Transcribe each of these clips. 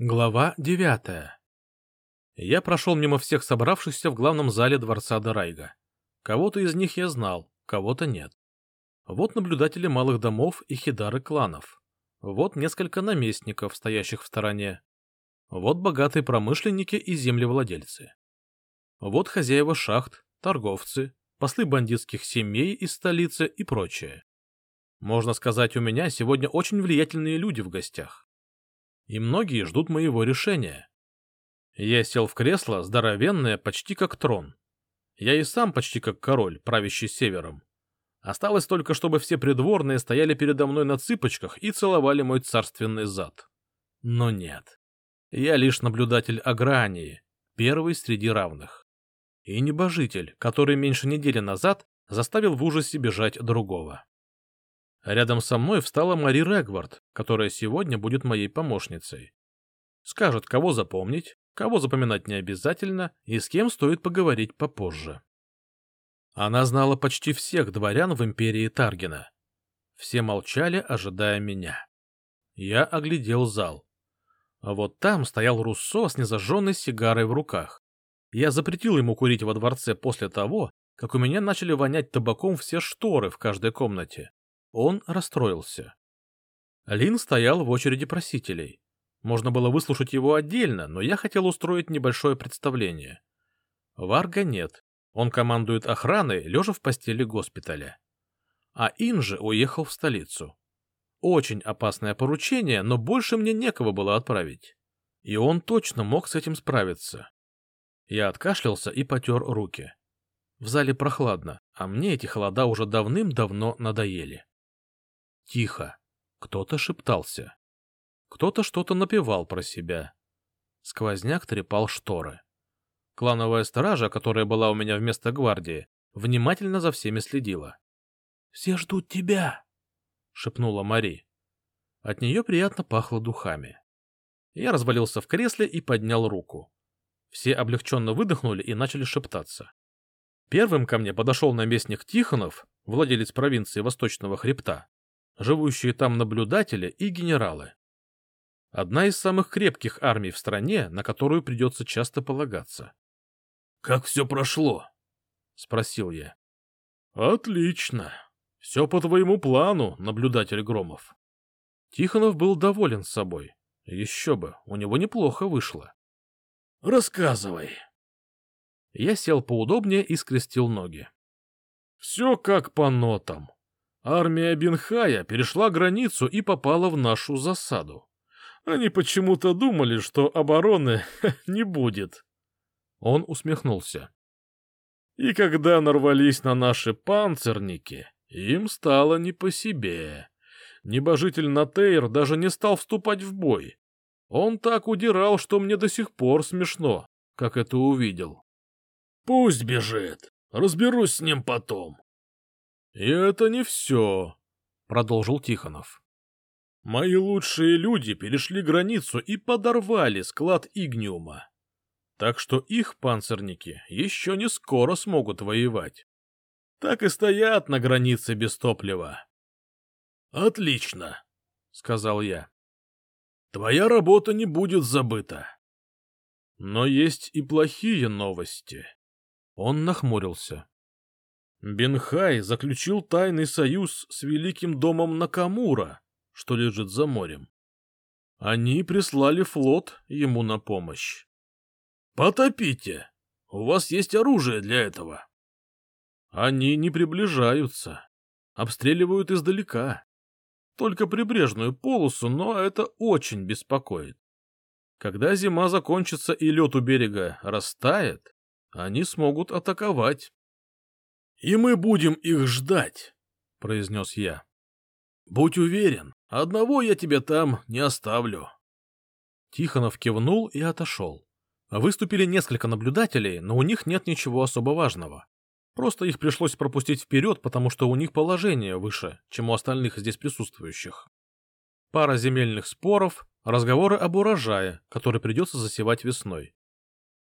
Глава девятая. Я прошел мимо всех собравшихся в главном зале дворца Дарайга. Кого-то из них я знал, кого-то нет. Вот наблюдатели малых домов и хидары кланов. Вот несколько наместников, стоящих в стороне. Вот богатые промышленники и землевладельцы. Вот хозяева шахт, торговцы, послы бандитских семей из столицы и прочее. Можно сказать, у меня сегодня очень влиятельные люди в гостях и многие ждут моего решения. Я сел в кресло, здоровенное, почти как трон. Я и сам почти как король, правящий севером. Осталось только, чтобы все придворные стояли передо мной на цыпочках и целовали мой царственный зад. Но нет. Я лишь наблюдатель Агрании, первый среди равных. И небожитель, который меньше недели назад заставил в ужасе бежать другого. Рядом со мной встала Мари Регвард, которая сегодня будет моей помощницей. Скажет, кого запомнить, кого запоминать не обязательно и с кем стоит поговорить попозже. Она знала почти всех дворян в империи Таргина. Все молчали, ожидая меня. Я оглядел зал. А вот там стоял Руссо с незажженной сигарой в руках. Я запретил ему курить во дворце после того, как у меня начали вонять табаком все шторы в каждой комнате. Он расстроился. Лин стоял в очереди просителей. Можно было выслушать его отдельно, но я хотел устроить небольшое представление. Варга нет. Он командует охраной, лежа в постели госпиталя. А Инжи уехал в столицу. Очень опасное поручение, но больше мне некого было отправить. И он точно мог с этим справиться. Я откашлялся и потер руки. В зале прохладно, а мне эти холода уже давным-давно надоели. Тихо. Кто-то шептался. Кто-то что-то напевал про себя. Сквозняк трепал шторы. Клановая стража, которая была у меня вместо гвардии, внимательно за всеми следила. — Все ждут тебя! — шепнула Мари. От нее приятно пахло духами. Я развалился в кресле и поднял руку. Все облегченно выдохнули и начали шептаться. Первым ко мне подошел наместник Тихонов, владелец провинции Восточного Хребта живущие там наблюдатели и генералы. Одна из самых крепких армий в стране, на которую придется часто полагаться. — Как все прошло? — спросил я. — Отлично. Все по твоему плану, наблюдатель Громов. Тихонов был доволен собой. Еще бы, у него неплохо вышло. — Рассказывай. Я сел поудобнее и скрестил ноги. — Все как по нотам. Армия Бенхая перешла границу и попала в нашу засаду. Они почему-то думали, что обороны не будет. Он усмехнулся. И когда нарвались на наши панцирники, им стало не по себе. Небожитель Натейр даже не стал вступать в бой. Он так удирал, что мне до сих пор смешно, как это увидел. Пусть бежит, разберусь с ним потом. «И это не все», — продолжил Тихонов. «Мои лучшие люди перешли границу и подорвали склад Игниума. Так что их панцирники еще не скоро смогут воевать. Так и стоят на границе без топлива». «Отлично», — сказал я. «Твоя работа не будет забыта». Но есть и плохие новости. Он нахмурился. Бенхай заключил тайный союз с великим домом Накамура, что лежит за морем. Они прислали флот ему на помощь. «Потопите! У вас есть оружие для этого!» Они не приближаются, обстреливают издалека. Только прибрежную полосу, но это очень беспокоит. Когда зима закончится и лед у берега растает, они смогут атаковать. «И мы будем их ждать», — произнес я. «Будь уверен, одного я тебя там не оставлю». Тихонов кивнул и отошел. Выступили несколько наблюдателей, но у них нет ничего особо важного. Просто их пришлось пропустить вперед, потому что у них положение выше, чем у остальных здесь присутствующих. Пара земельных споров, разговоры об урожае, который придется засевать весной.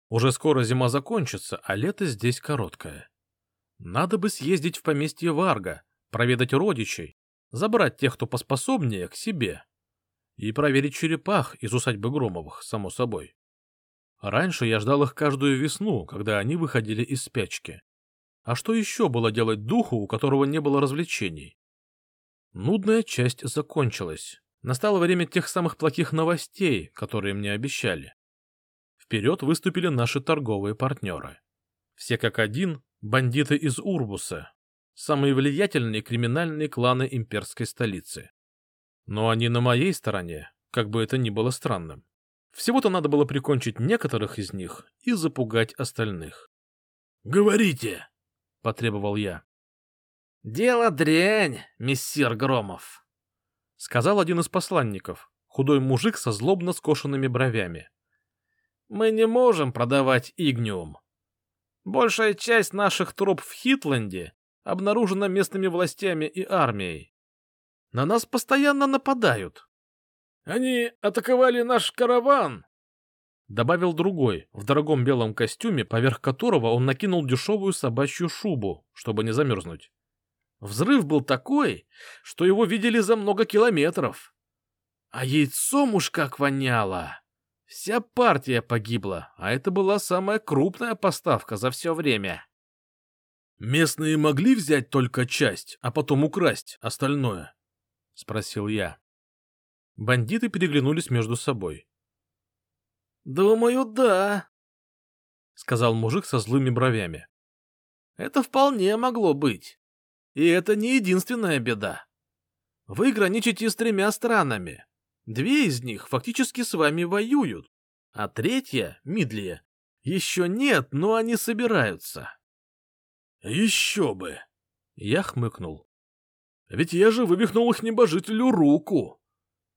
Уже скоро зима закончится, а лето здесь короткое. Надо бы съездить в поместье Варга, проведать родичей, забрать тех, кто поспособнее, к себе. И проверить черепах из усадьбы Громовых, само собой. Раньше я ждал их каждую весну, когда они выходили из спячки. А что еще было делать духу, у которого не было развлечений? Нудная часть закончилась. Настало время тех самых плохих новостей, которые мне обещали. Вперед выступили наши торговые партнеры. Все как один бандиты из Урбуса, самые влиятельные криминальные кланы имперской столицы. Но они на моей стороне, как бы это ни было странным. Всего-то надо было прикончить некоторых из них и запугать остальных. «Говорите!» — потребовал я. «Дело дрянь, мессир Громов», — сказал один из посланников, худой мужик со злобно скошенными бровями. «Мы не можем продавать игниум. Большая часть наших троп в Хитленде обнаружена местными властями и армией. На нас постоянно нападают. Они атаковали наш караван, добавил другой, в дорогом белом костюме, поверх которого он накинул дешевую собачью шубу, чтобы не замерзнуть. Взрыв был такой, что его видели за много километров. А яйцом уж как воняло. Вся партия погибла, а это была самая крупная поставка за все время. «Местные могли взять только часть, а потом украсть остальное?» — спросил я. Бандиты переглянулись между собой. «Думаю, да», — сказал мужик со злыми бровями. «Это вполне могло быть. И это не единственная беда. Вы граничите с тремя странами. Две из них фактически с вами воюют, а третья, Мидлия, еще нет, но они собираются». «Еще бы!» — я хмыкнул. «Ведь я же вывихнул их небожителю руку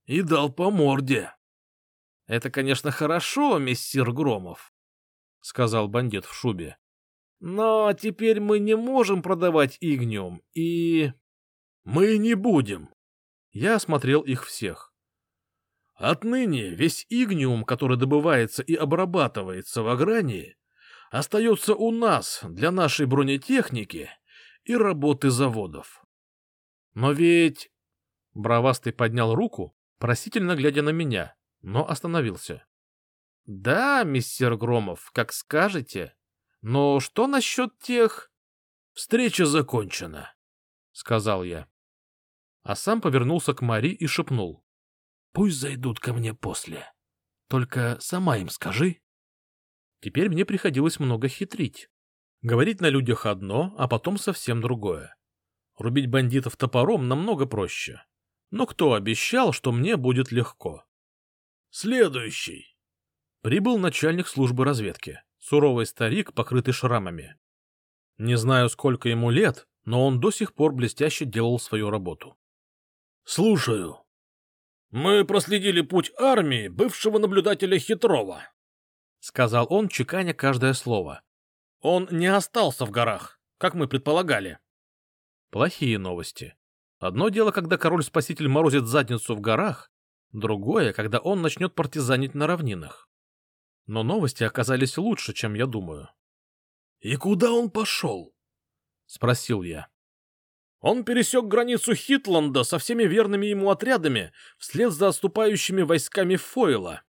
и дал по морде». — Это, конечно, хорошо, мессир Громов, — сказал бандит в шубе. — Но теперь мы не можем продавать игниум, и... — Мы не будем. Я осмотрел их всех. Отныне весь игниум, который добывается и обрабатывается в Агрании, остается у нас для нашей бронетехники и работы заводов. Но ведь... Бравастый поднял руку, просительно глядя на меня но остановился. — Да, мистер Громов, как скажете. Но что насчет тех... — Встреча закончена, — сказал я. А сам повернулся к Мари и шепнул. — Пусть зайдут ко мне после. Только сама им скажи. Теперь мне приходилось много хитрить. Говорить на людях одно, а потом совсем другое. Рубить бандитов топором намного проще. Но кто обещал, что мне будет легко? Следующий. Прибыл начальник службы разведки, суровый старик, покрытый шрамами. Не знаю, сколько ему лет, но он до сих пор блестяще делал свою работу. Слушаю. Мы проследили путь армии бывшего наблюдателя Хитрова, сказал он, чеканя каждое слово. Он не остался в горах, как мы предполагали. Плохие новости. Одно дело, когда король-спаситель морозит задницу в горах, другое, когда он начнет партизанить на равнинах. Но новости оказались лучше, чем я думаю. — И куда он пошел? — спросил я. Он пересек границу Хитланда со всеми верными ему отрядами вслед за отступающими войсками Фойла.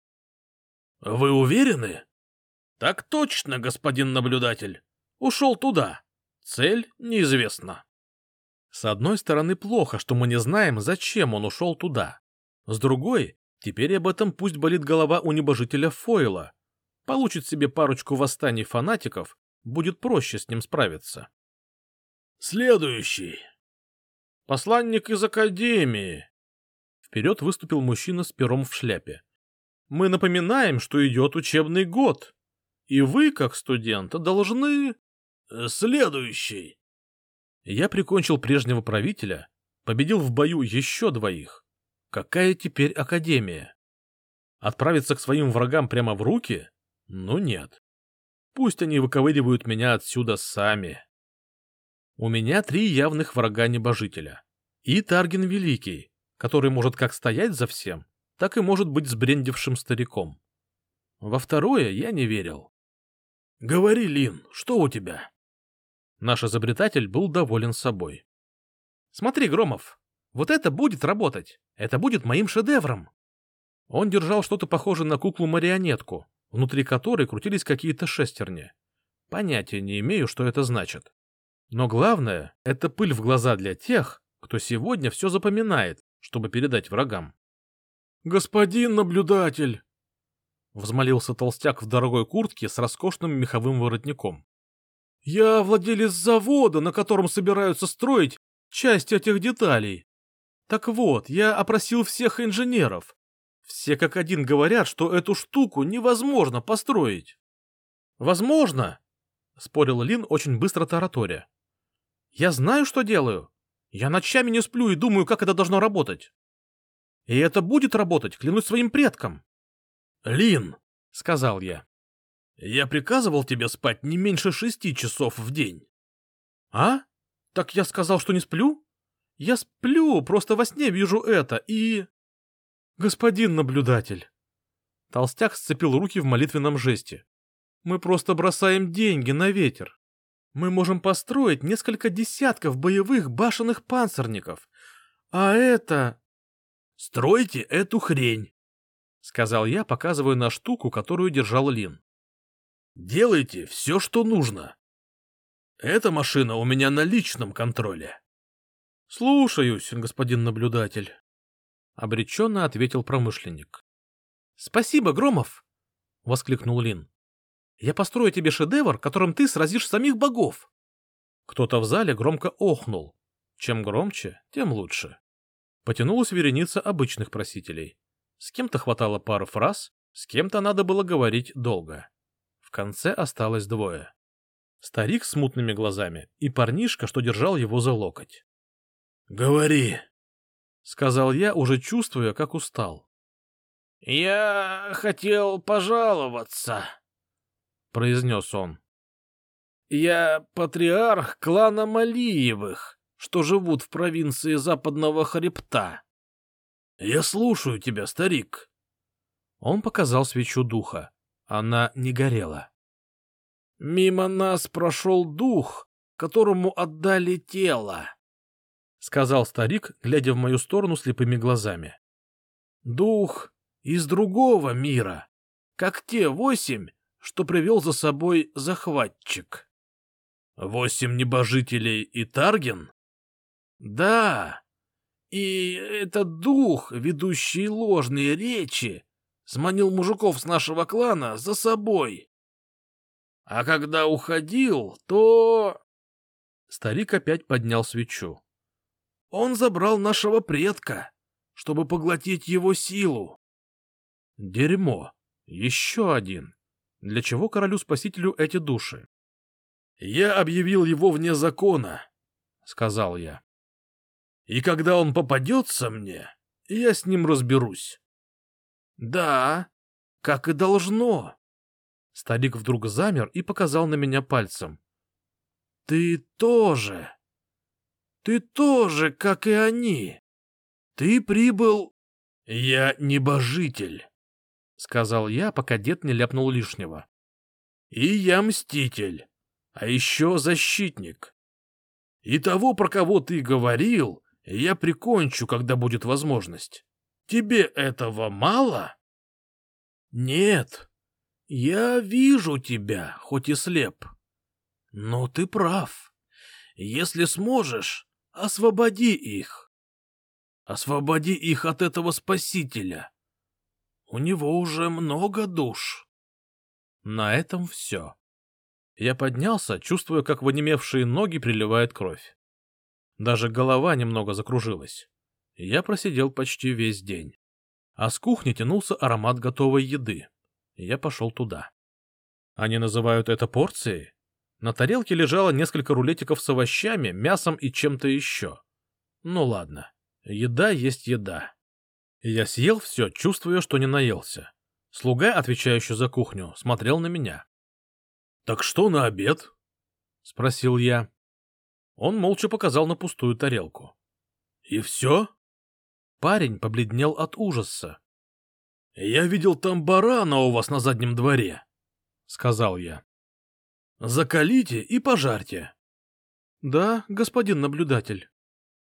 — Вы уверены? — Так точно, господин наблюдатель. Ушел туда. Цель неизвестна. С одной стороны, плохо, что мы не знаем, зачем он ушел туда. С другой, теперь об этом пусть болит голова у небожителя Фойла. Получит себе парочку восстаний фанатиков, будет проще с ним справиться. Следующий. Посланник из Академии. Вперед выступил мужчина с пером в шляпе. Мы напоминаем, что идет учебный год. И вы, как студент, должны... Следующий. Я прикончил прежнего правителя, победил в бою еще двоих. Какая теперь Академия? Отправиться к своим врагам прямо в руки? Ну нет. Пусть они выковыривают меня отсюда сами. У меня три явных врага-небожителя. И Тарген Великий, который может как стоять за всем, так и может быть сбрендившим стариком. Во второе я не верил. — Говори, Лин, что у тебя? Наш изобретатель был доволен собой. — Смотри, Громов, вот это будет работать. Это будет моим шедевром. Он держал что-то похожее на куклу-марионетку, внутри которой крутились какие-то шестерни. Понятия не имею, что это значит. Но главное — это пыль в глаза для тех, кто сегодня все запоминает, чтобы передать врагам. «Господин наблюдатель!» — взмолился толстяк в дорогой куртке с роскошным меховым воротником. «Я владелец завода, на котором собираются строить часть этих деталей. Так вот, я опросил всех инженеров. Все как один говорят, что эту штуку невозможно построить». «Возможно!» — спорил Лин очень быстро тараторя. «Я знаю, что делаю. Я ночами не сплю и думаю, как это должно работать. И это будет работать, клянусь своим предкам. — Лин, — сказал я, — я приказывал тебе спать не меньше шести часов в день. — А? Так я сказал, что не сплю? Я сплю, просто во сне вижу это и... Господин наблюдатель. Толстяк сцепил руки в молитвенном жесте. Мы просто бросаем деньги на ветер. Мы можем построить несколько десятков боевых башенных панцирников. А это... Стройте эту хрень, — сказал я, показывая на штуку, которую держал Лин. Делайте все, что нужно. Эта машина у меня на личном контроле. — Слушаюсь, господин наблюдатель, — обреченно ответил промышленник. — Спасибо, Громов, — воскликнул Лин. — Я построю тебе шедевр, которым ты сразишь самих богов. Кто-то в зале громко охнул. Чем громче, тем лучше. Потянулась вереница обычных просителей. С кем-то хватало пары фраз, с кем-то надо было говорить долго. В конце осталось двое. Старик с мутными глазами и парнишка, что держал его за локоть. — Говори, — сказал я, уже чувствуя, как устал. — Я хотел пожаловаться, — произнес он. — Я патриарх клана Малиевых что живут в провинции Западного Хребта. — Я слушаю тебя, старик. Он показал свечу духа. Она не горела. — Мимо нас прошел дух, которому отдали тело, — сказал старик, глядя в мою сторону слепыми глазами. — Дух из другого мира, как те восемь, что привел за собой захватчик. — Восемь небожителей и Тарген? Да, и этот дух, ведущий ложные речи, сманил мужиков с нашего клана за собой. А когда уходил, то... Старик опять поднял свечу. Он забрал нашего предка, чтобы поглотить его силу. Дерьмо. Еще один. Для чего королю-спасителю эти души? — Я объявил его вне закона, — сказал я. И когда он попадется мне, я с ним разберусь. — Да, как и должно. Старик вдруг замер и показал на меня пальцем. — Ты тоже. Ты тоже, как и они. Ты прибыл... — Я небожитель, — сказал я, пока дед не ляпнул лишнего. — И я мститель, а еще защитник. И того, про кого ты говорил, я прикончу, когда будет возможность. Тебе этого мало? Нет. Я вижу тебя, хоть и слеп. Но ты прав. Если сможешь, освободи их. Освободи их от этого спасителя. У него уже много душ. На этом все. Я поднялся, чувствуя, как в онемевшие ноги приливает кровь. Даже голова немного закружилась. Я просидел почти весь день. А с кухни тянулся аромат готовой еды. Я пошел туда. Они называют это порцией? На тарелке лежало несколько рулетиков с овощами, мясом и чем-то еще. Ну ладно, еда есть еда. Я съел все, чувствуя, что не наелся. Слуга, отвечающий за кухню, смотрел на меня. — Так что на обед? — спросил я. Он молча показал на пустую тарелку. — И все? Парень побледнел от ужаса. — Я видел там барана у вас на заднем дворе, — сказал я. — Закалите и пожарьте. — Да, господин наблюдатель.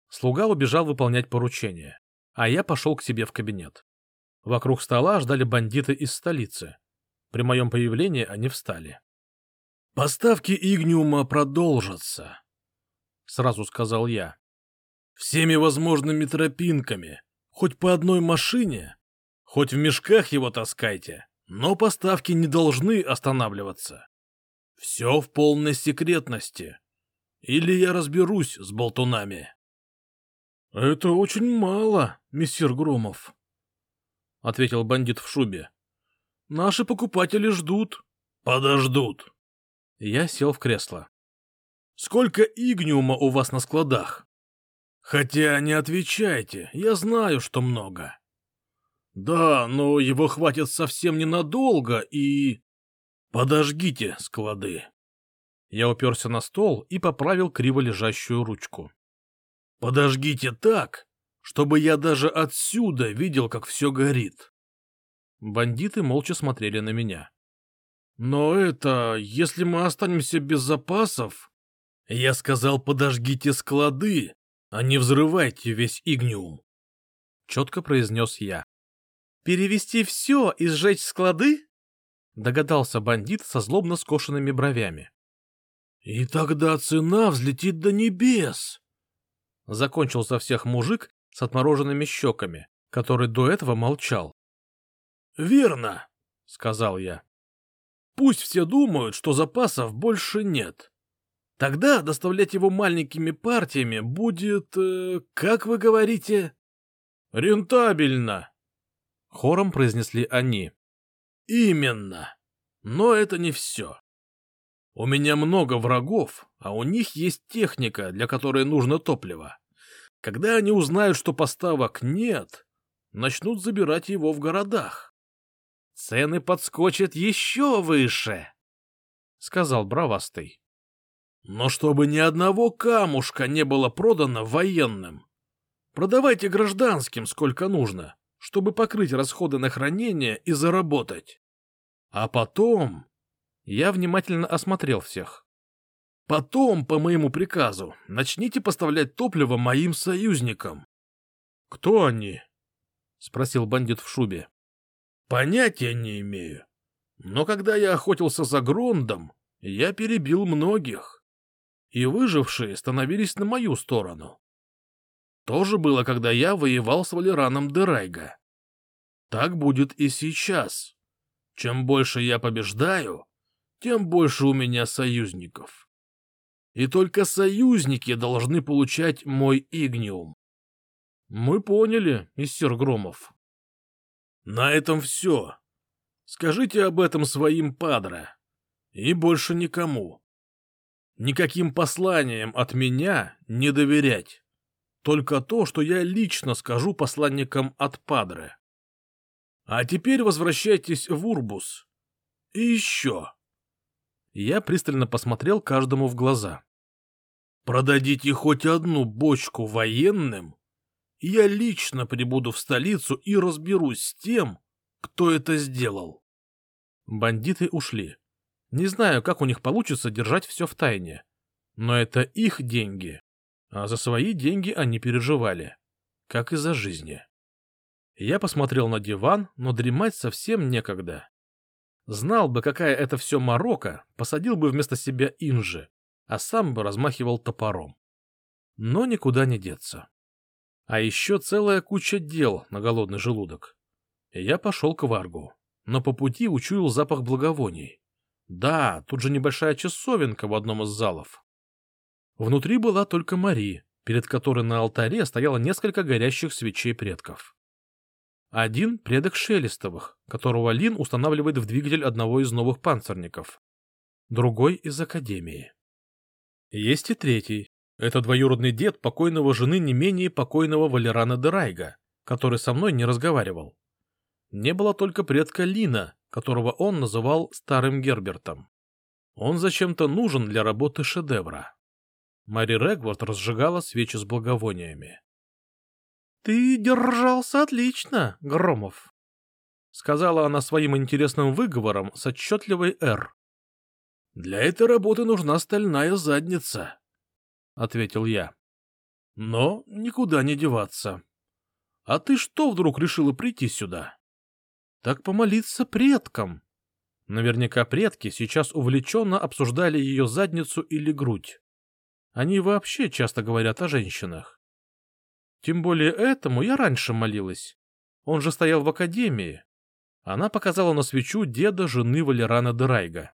Слуга убежал выполнять поручение, а я пошел к себе в кабинет. Вокруг стола ждали бандиты из столицы. При моем появлении они встали. — Поставки Игниума продолжатся, — сразу сказал я. — Всеми возможными тропинками, хоть по одной машине, хоть в мешках его таскайте, но поставки не должны останавливаться. Все в полной секретности. Или я разберусь с болтунами. — Это очень мало, мессир Громов, — ответил бандит в шубе. — Наши покупатели ждут. — Подождут. Я сел в кресло. — Сколько игниума у вас на складах? — Хотя не отвечайте, я знаю, что много. — Да, но его хватит совсем ненадолго и... — Подожгите склады. Я уперся на стол и поправил криво лежащую ручку. «Подожгите так, чтобы я даже отсюда видел, как все горит». Бандиты молча смотрели на меня. «Но это, если мы останемся без запасов...» Я сказал, подожгите склады, а не взрывайте весь игниум. Четко произнес я. «Перевести все и сжечь склады?» Догадался бандит со злобно скошенными бровями. И тогда цена взлетит до небес. Закончил за всех мужик с отмороженными щеками, который до этого молчал. Верно, сказал я. Пусть все думают, что запасов больше нет. Тогда доставлять его маленькими партиями будет, э, как вы говорите, рентабельно. Хором произнесли они. Именно. Но это не все. У меня много врагов, а у них есть техника, для которой нужно топливо. Когда они узнают, что поставок нет, начнут забирать его в городах. Цены подскочат еще выше, — сказал Бравастый. Но чтобы ни одного камушка не было продано военным. Продавайте гражданским сколько нужно, чтобы покрыть расходы на хранение и заработать. А потом я внимательно осмотрел всех. Потом, по моему приказу, начните поставлять топливо моим союзникам. — Кто они? — спросил бандит в шубе. — Понятия не имею. Но когда я охотился за Грондом, я перебил многих. И выжившие становились на мою сторону. То же было, когда я воевал с Валераном Дерайга. Так будет и сейчас. Чем больше я побеждаю, тем больше у меня союзников. И только союзники должны получать мой игниум. Мы поняли, мистер Громов. На этом все. Скажите об этом своим падре. И больше никому. Никаким посланиям от меня не доверять. Только то, что я лично скажу посланникам от падре. А теперь возвращайтесь в Урбус. И еще. Я пристально посмотрел каждому в глаза. «Продадите хоть одну бочку военным, я лично прибуду в столицу и разберусь с тем, кто это сделал». Бандиты ушли. Не знаю, как у них получится держать все в тайне. Но это их деньги. А за свои деньги они переживали. Как и за жизни. Я посмотрел на диван, но дремать совсем некогда. Знал бы, какая это все морока, посадил бы вместо себя инжи, а сам бы размахивал топором. Но никуда не деться. А еще целая куча дел на голодный желудок. Я пошел к Варгу, но по пути учуял запах благовоний. Да, тут же небольшая часовенка в одном из залов. Внутри была только Мари, перед которой на алтаре стояло несколько горящих свечей предков. Один — предок Шелестовых, которого Лин устанавливает в двигатель одного из новых панцирников. Другой — из Академии. Есть и третий. Это двоюродный дед покойного жены не менее покойного Валерана Дерайга, который со мной не разговаривал. Не было только предка Лина, которого он называл Старым Гербертом. Он зачем-то нужен для работы шедевра. Мари Регвард разжигала свечи с благовониями. — Ты держался отлично, Громов, — сказала она своим интересным выговором с отчетливой «Р». — Для этой работы нужна стальная задница, — ответил я. — Но никуда не деваться. А ты что вдруг решила прийти сюда? Так помолиться предкам. Наверняка предки сейчас увлеченно обсуждали ее задницу или грудь. Они вообще часто говорят о женщинах. Тем более этому я раньше молилась. Он же стоял в академии. Она показала на свечу деда жены Валерана Дерайга.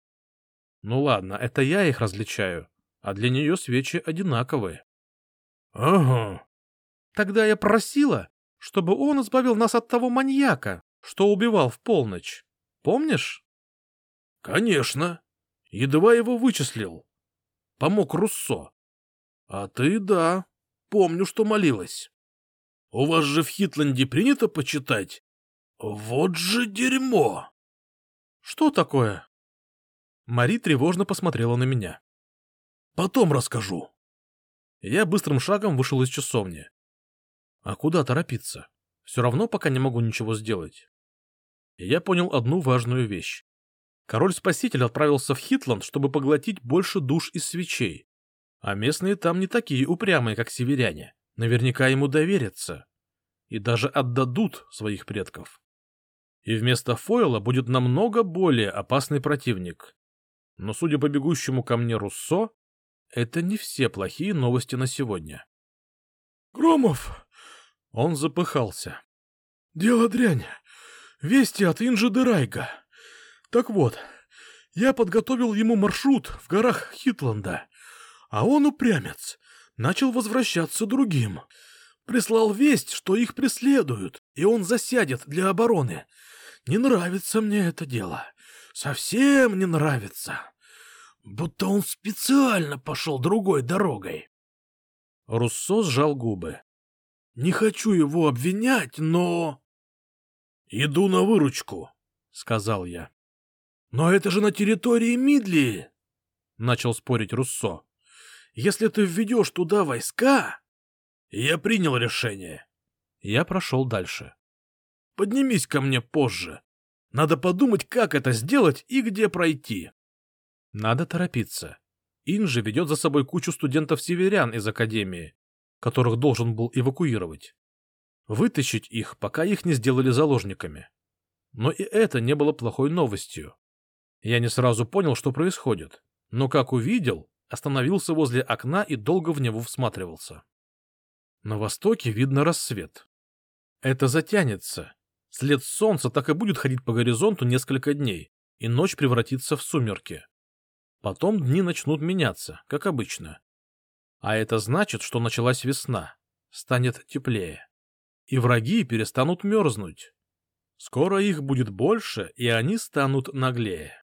Ну ладно, это я их различаю, а для нее свечи одинаковые. — Ага. Тогда я просила, чтобы он избавил нас от того маньяка, что убивал в полночь. Помнишь? — Конечно. Едва его вычислил. Помог Руссо. А ты, да, помню, что молилась. У вас же в Хитланде принято почитать. Вот же дерьмо! Что такое? Мари тревожно посмотрела на меня. Потом расскажу. Я быстрым шагом вышел из часовни. А куда торопиться? Все равно пока не могу ничего сделать. И я понял одну важную вещь. Король-спаситель отправился в Хитланд, чтобы поглотить больше душ из свечей. А местные там не такие упрямые, как северяне. Наверняка ему доверятся. И даже отдадут своих предков. И вместо Фойла будет намного более опасный противник. Но, судя по бегущему ко мне Руссо, это не все плохие новости на сегодня. — Громов, он запыхался. «Дело дрянь. Вести от Инжи Дерайга. Так вот, я подготовил ему маршрут в горах Хитланда, а он, упрямец, начал возвращаться другим. Прислал весть, что их преследуют, и он засядет для обороны. Не нравится мне это дело. Совсем не нравится. Будто он специально пошел другой дорогой. Руссо сжал губы. Не хочу его обвинять, но... — Иду на выручку, — сказал я. — Но это же на территории Мидли, — начал спорить Руссо. — Если ты введешь туда войска... Я принял решение. Я прошел дальше. — Поднимись ко мне позже. Надо подумать, как это сделать и где пройти. Надо торопиться. Инжи ведет за собой кучу студентов-северян из Академии которых должен был эвакуировать. Вытащить их, пока их не сделали заложниками. Но и это не было плохой новостью. Я не сразу понял, что происходит, но как увидел, остановился возле окна и долго в него всматривался. На востоке видно рассвет. Это затянется. След солнца так и будет ходить по горизонту несколько дней, и ночь превратится в сумерки. Потом дни начнут меняться, как обычно. А это значит, что началась весна, станет теплее. И враги перестанут мерзнуть. Скоро их будет больше, и они станут наглее.